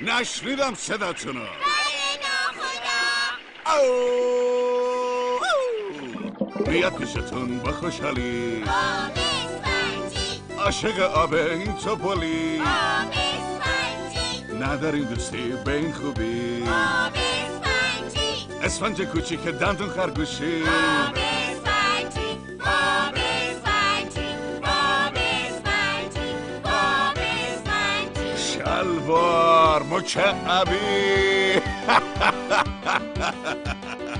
نشنیدم صداتونو. ناخدا. او! بیاد پیشتون با خوشحالی. عاشق آب این اسفنجی نداریم دوستی به این خوبی. اسفنج کوچیک دندون خرگوشی. شلوار مکعبی.